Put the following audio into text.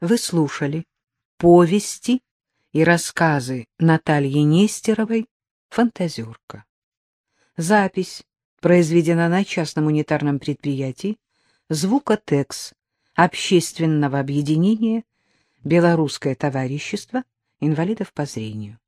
Вы слушали повести и рассказы Натальи Нестеровой «Фантазерка». Запись произведена на частном унитарном предприятии «Звукотекс» общественного объединения «Белорусское товарищество инвалидов по зрению».